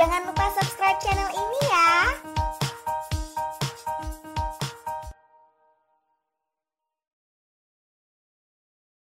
Jangan lupa subscribe channel ini